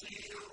see you.